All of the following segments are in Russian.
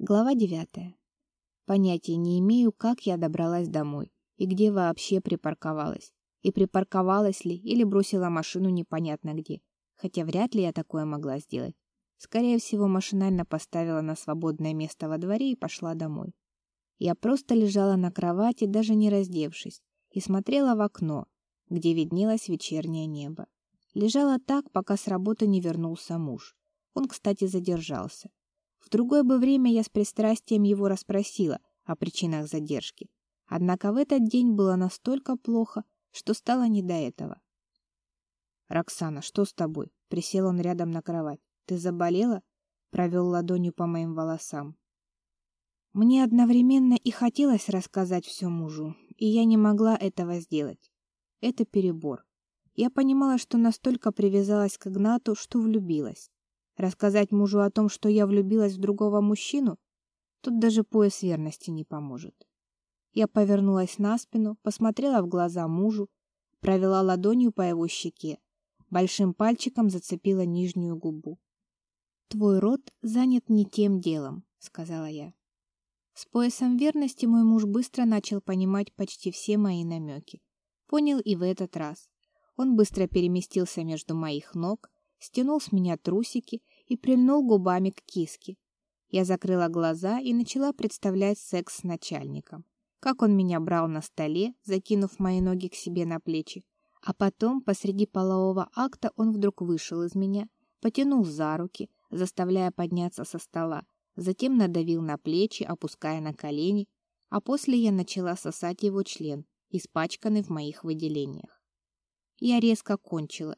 Глава девятая. Понятия не имею, как я добралась домой и где вообще припарковалась. И припарковалась ли, или бросила машину непонятно где. Хотя вряд ли я такое могла сделать. Скорее всего, машинально поставила на свободное место во дворе и пошла домой. Я просто лежала на кровати, даже не раздевшись, и смотрела в окно, где виднелось вечернее небо. Лежала так, пока с работы не вернулся муж. Он, кстати, задержался. В другое бы время я с пристрастием его расспросила о причинах задержки. Однако в этот день было настолько плохо, что стало не до этого. «Роксана, что с тобой?» Присел он рядом на кровать. «Ты заболела?» Провел ладонью по моим волосам. Мне одновременно и хотелось рассказать все мужу, и я не могла этого сделать. Это перебор. Я понимала, что настолько привязалась к Игнату, что влюбилась. Рассказать мужу о том, что я влюбилась в другого мужчину, тут даже пояс верности не поможет. Я повернулась на спину, посмотрела в глаза мужу, провела ладонью по его щеке, большим пальчиком зацепила нижнюю губу. Твой рот занят не тем делом, сказала я. С поясом верности мой муж быстро начал понимать почти все мои намеки. Понял и в этот раз. Он быстро переместился между моих ног, стянул с меня трусики и прильнул губами к киске. Я закрыла глаза и начала представлять секс с начальником. Как он меня брал на столе, закинув мои ноги к себе на плечи. А потом, посреди полового акта, он вдруг вышел из меня, потянул за руки, заставляя подняться со стола, затем надавил на плечи, опуская на колени, а после я начала сосать его член, испачканный в моих выделениях. Я резко кончила,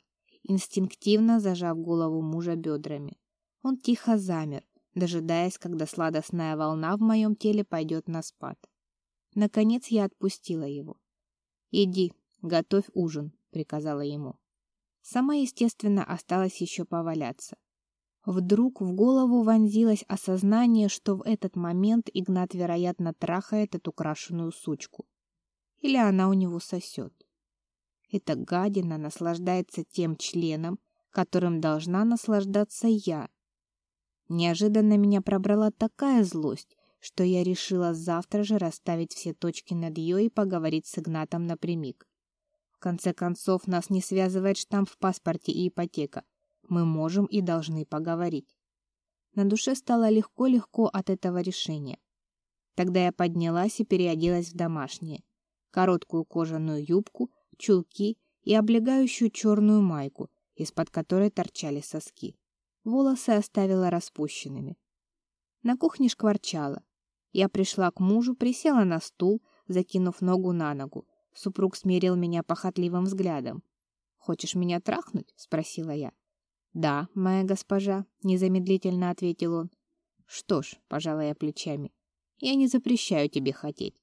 инстинктивно зажав голову мужа бедрами. Он тихо замер, дожидаясь, когда сладостная волна в моем теле пойдет на спад. Наконец я отпустила его. «Иди, готовь ужин», — приказала ему. Сама, естественно, осталась еще поваляться. Вдруг в голову вонзилось осознание, что в этот момент Игнат, вероятно, трахает эту крашеную сучку. Или она у него сосет. Эта гадина наслаждается тем членом, которым должна наслаждаться я. Неожиданно меня пробрала такая злость, что я решила завтра же расставить все точки над «ё» и поговорить с Игнатом напрямик. В конце концов, нас не связывает штамп в паспорте и ипотека. Мы можем и должны поговорить. На душе стало легко-легко от этого решения. Тогда я поднялась и переоделась в домашнее. Короткую кожаную юбку, чулки и облегающую черную майку, из-под которой торчали соски. Волосы оставила распущенными. На кухне шкварчало. Я пришла к мужу, присела на стул, закинув ногу на ногу. Супруг смерил меня похотливым взглядом. «Хочешь меня трахнуть?» — спросила я. «Да, моя госпожа», — незамедлительно ответил он. «Что ж», — пожала я плечами, — «я не запрещаю тебе хотеть.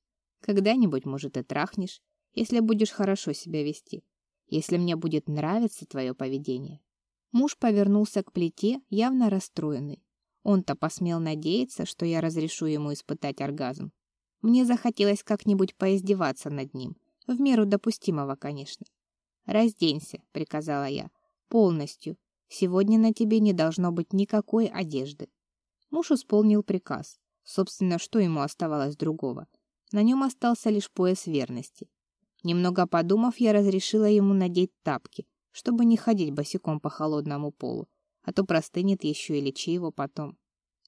Когда-нибудь, может, и трахнешь если будешь хорошо себя вести, если мне будет нравиться твое поведение. Муж повернулся к плите, явно расстроенный. Он-то посмел надеяться, что я разрешу ему испытать оргазм. Мне захотелось как-нибудь поиздеваться над ним, в меру допустимого, конечно. «Разденься», — приказала я, — «полностью. Сегодня на тебе не должно быть никакой одежды». Муж исполнил приказ. Собственно, что ему оставалось другого? На нем остался лишь пояс верности. Немного подумав, я разрешила ему надеть тапки, чтобы не ходить босиком по холодному полу, а то простынет еще и лечи его потом.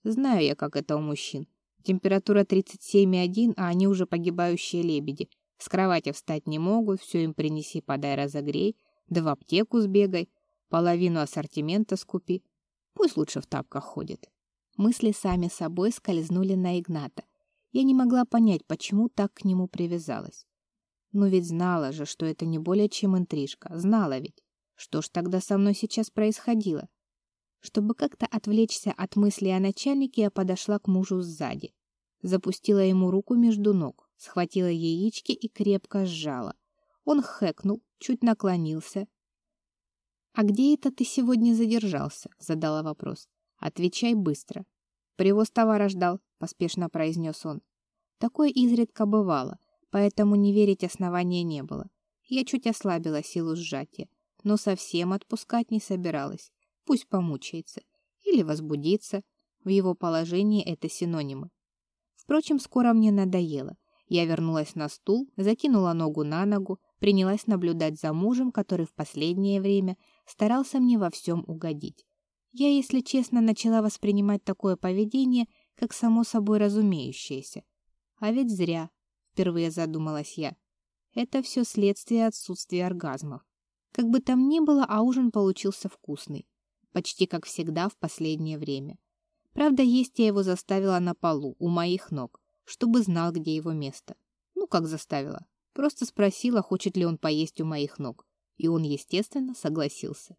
Знаю я, как это у мужчин. Температура 37,1, а они уже погибающие лебеди. С кровати встать не могут, все им принеси, подай, разогрей, да в аптеку сбегай, половину ассортимента скупи. Пусть лучше в тапках ходит. Мысли сами собой скользнули на Игната. Я не могла понять, почему так к нему привязалась. Но ведь знала же, что это не более чем интрижка. Знала ведь. Что ж тогда со мной сейчас происходило? Чтобы как-то отвлечься от мысли о начальнике, я подошла к мужу сзади. Запустила ему руку между ног, схватила яички и крепко сжала. Он хэкнул, чуть наклонился. «А где это ты сегодня задержался?» — задала вопрос. «Отвечай быстро». «Привоз товара ждал», — поспешно произнес он. Такое изредка бывало поэтому не верить основания не было. Я чуть ослабила силу сжатия, но совсем отпускать не собиралась. Пусть помучается или возбудится. В его положении это синонимы. Впрочем, скоро мне надоело. Я вернулась на стул, закинула ногу на ногу, принялась наблюдать за мужем, который в последнее время старался мне во всем угодить. Я, если честно, начала воспринимать такое поведение как само собой разумеющееся. А ведь зря, впервые задумалась я. Это все следствие отсутствия оргазмов. Как бы там ни было, а ужин получился вкусный. Почти как всегда в последнее время. Правда, есть я его заставила на полу, у моих ног, чтобы знал, где его место. Ну, как заставила. Просто спросила, хочет ли он поесть у моих ног. И он, естественно, согласился.